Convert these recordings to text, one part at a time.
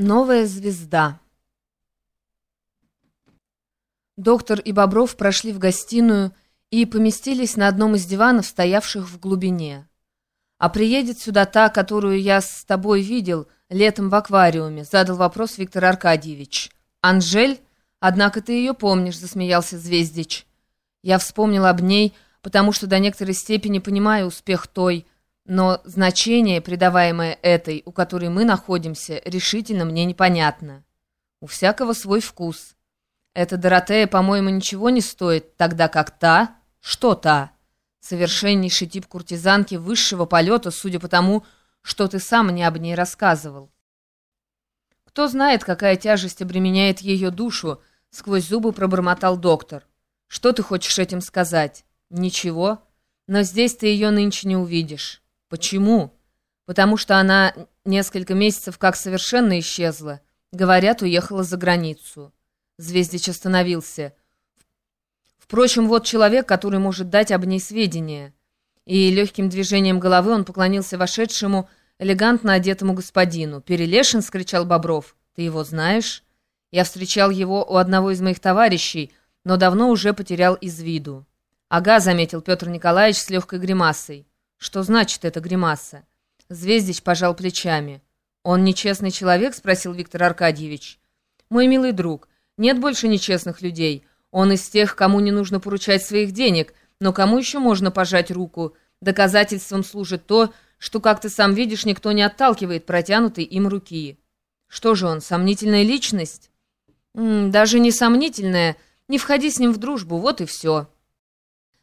Новая звезда. Доктор и Бобров прошли в гостиную и поместились на одном из диванов, стоявших в глубине. «А приедет сюда та, которую я с тобой видел летом в аквариуме?» — задал вопрос Виктор Аркадьевич. «Анжель? Однако ты ее помнишь», — засмеялся Звездич. «Я вспомнил об ней, потому что до некоторой степени понимаю успех той, — но значение, придаваемое этой, у которой мы находимся, решительно мне непонятно. У всякого свой вкус. Эта Доротея, по-моему, ничего не стоит, тогда как та... Что та? Совершеннейший тип куртизанки высшего полета, судя по тому, что ты сам мне об ней рассказывал. Кто знает, какая тяжесть обременяет ее душу, сквозь зубы пробормотал доктор. Что ты хочешь этим сказать? Ничего. Но здесь ты ее нынче не увидишь. Почему? Потому что она несколько месяцев как совершенно исчезла. Говорят, уехала за границу. Звездич остановился. Впрочем, вот человек, который может дать об ней сведения. И легким движением головы он поклонился вошедшему, элегантно одетому господину. «Перелешин!» — скричал Бобров. «Ты его знаешь?» «Я встречал его у одного из моих товарищей, но давно уже потерял из виду». «Ага», — заметил Петр Николаевич с легкой гримасой. «Что значит эта гримаса?» Звездич пожал плечами. «Он нечестный человек?» — спросил Виктор Аркадьевич. «Мой милый друг, нет больше нечестных людей. Он из тех, кому не нужно поручать своих денег, но кому еще можно пожать руку? Доказательством служит то, что, как ты сам видишь, никто не отталкивает протянутой им руки. Что же он, сомнительная личность?» М -м, «Даже не сомнительная. Не входи с ним в дружбу, вот и все».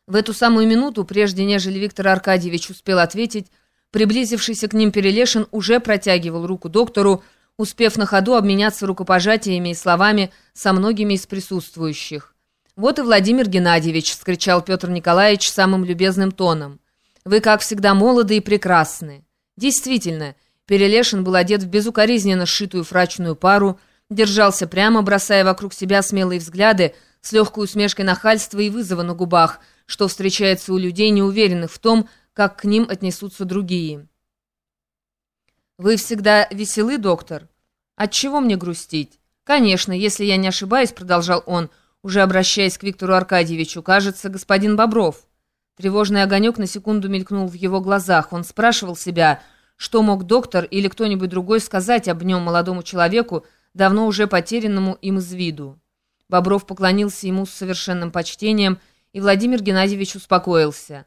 В эту самую минуту, прежде нежели Виктор Аркадьевич успел ответить, приблизившийся к ним Перелешин уже протягивал руку доктору, успев на ходу обменяться рукопожатиями и словами со многими из присутствующих. «Вот и Владимир Геннадьевич!» — скричал Петр Николаевич самым любезным тоном. «Вы, как всегда, молоды и прекрасны». Действительно, Перелешин был одет в безукоризненно сшитую фрачную пару, держался прямо, бросая вокруг себя смелые взгляды, с легкой усмешкой нахальства и вызова на губах — что встречается у людей, неуверенных в том, как к ним отнесутся другие. «Вы всегда веселы, доктор? Отчего мне грустить? Конечно, если я не ошибаюсь, продолжал он, уже обращаясь к Виктору Аркадьевичу, кажется, господин Бобров. Тревожный огонек на секунду мелькнул в его глазах. Он спрашивал себя, что мог доктор или кто-нибудь другой сказать об нем молодому человеку, давно уже потерянному им из виду. Бобров поклонился ему с совершенным почтением и Владимир Геннадьевич успокоился.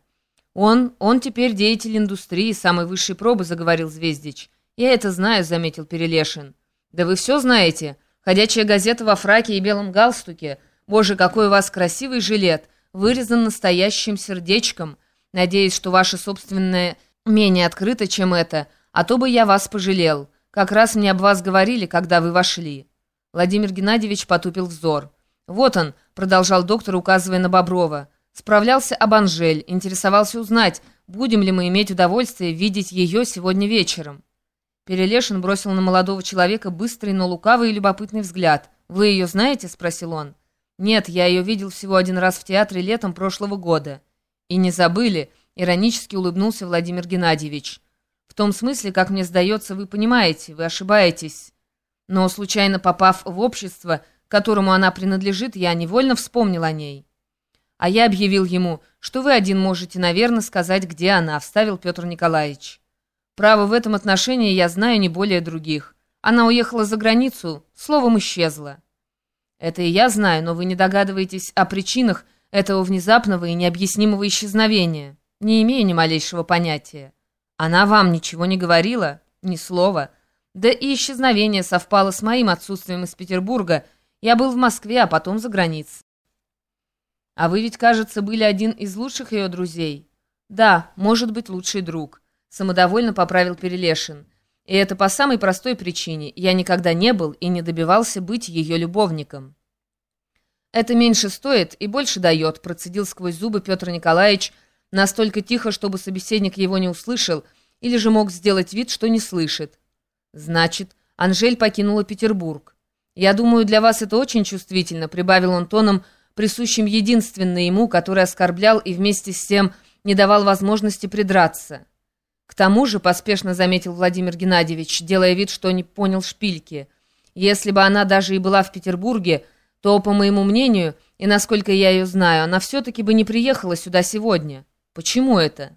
«Он, он теперь деятель индустрии самой высшей пробы», — заговорил Звездич. «Я это знаю», — заметил Перелешин. «Да вы все знаете. Ходячая газета во фраке и белом галстуке. Боже, какой у вас красивый жилет, вырезан настоящим сердечком. Надеюсь, что ваше собственное менее открыто, чем это, а то бы я вас пожалел. Как раз мне об вас говорили, когда вы вошли». Владимир Геннадьевич потупил взор. «Вот он», — продолжал доктор, указывая на Боброва. «Справлялся об Анжель, интересовался узнать, будем ли мы иметь удовольствие видеть ее сегодня вечером». Перелешин бросил на молодого человека быстрый, но лукавый и любопытный взгляд. «Вы ее знаете?» — спросил он. «Нет, я ее видел всего один раз в театре летом прошлого года». «И не забыли?» — иронически улыбнулся Владимир Геннадьевич. «В том смысле, как мне сдается, вы понимаете, вы ошибаетесь. Но, случайно попав в общество, которому она принадлежит, я невольно вспомнил о ней. А я объявил ему, что вы один можете, наверное, сказать, где она, вставил Петр Николаевич. Право, в этом отношении я знаю не более других. Она уехала за границу, словом, исчезла. Это и я знаю, но вы не догадываетесь о причинах этого внезапного и необъяснимого исчезновения. Не имею ни малейшего понятия. Она вам ничего не говорила? Ни слова. Да и исчезновение совпало с моим отсутствием из Петербурга – я был в Москве, а потом за границей. А вы ведь, кажется, были один из лучших ее друзей. Да, может быть, лучший друг. Самодовольно поправил Перелешин. И это по самой простой причине. Я никогда не был и не добивался быть ее любовником. Это меньше стоит и больше дает, процедил сквозь зубы Петр Николаевич, настолько тихо, чтобы собеседник его не услышал, или же мог сделать вид, что не слышит. Значит, Анжель покинула Петербург. «Я думаю, для вас это очень чувствительно», — прибавил он тоном, присущим единственно ему, который оскорблял и вместе с тем не давал возможности придраться. «К тому же», — поспешно заметил Владимир Геннадьевич, делая вид, что не понял шпильки, Если бы она даже и была в Петербурге, то, по моему мнению, и насколько я ее знаю, она все-таки бы не приехала сюда сегодня. Почему это?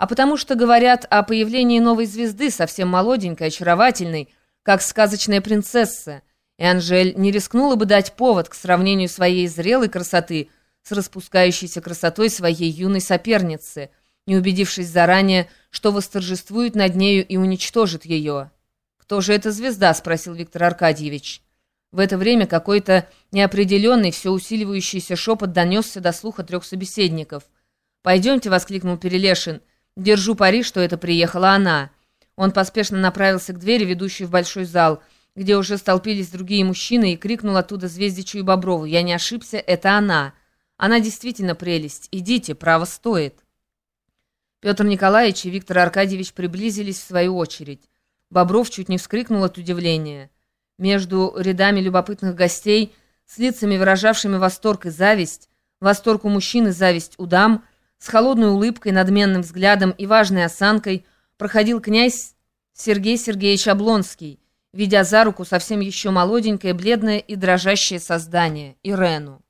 А потому что говорят о появлении новой звезды, совсем молоденькой, очаровательной, как сказочная принцесса, и Анжель не рискнула бы дать повод к сравнению своей зрелой красоты с распускающейся красотой своей юной соперницы, не убедившись заранее, что восторжествует над нею и уничтожит ее. «Кто же эта звезда?» — спросил Виктор Аркадьевич. В это время какой-то неопределенный, все усиливающийся шепот донесся до слуха трех собеседников. «Пойдемте», — воскликнул Перелешин, — «держу пари, что это приехала она». Он поспешно направился к двери, ведущей в большой зал, где уже столпились другие мужчины, и крикнул оттуда Звездичу и Боброву. «Я не ошибся, это она. Она действительно прелесть. Идите, право стоит». Петр Николаевич и Виктор Аркадьевич приблизились в свою очередь. Бобров чуть не вскрикнул от удивления. Между рядами любопытных гостей, с лицами, выражавшими восторг и зависть, восторг у мужчин и зависть у дам, с холодной улыбкой, надменным взглядом и важной осанкой проходил князь Сергей Сергеевич Облонский, ведя за руку совсем еще молоденькое, бледное и дрожащее создание, Ирену.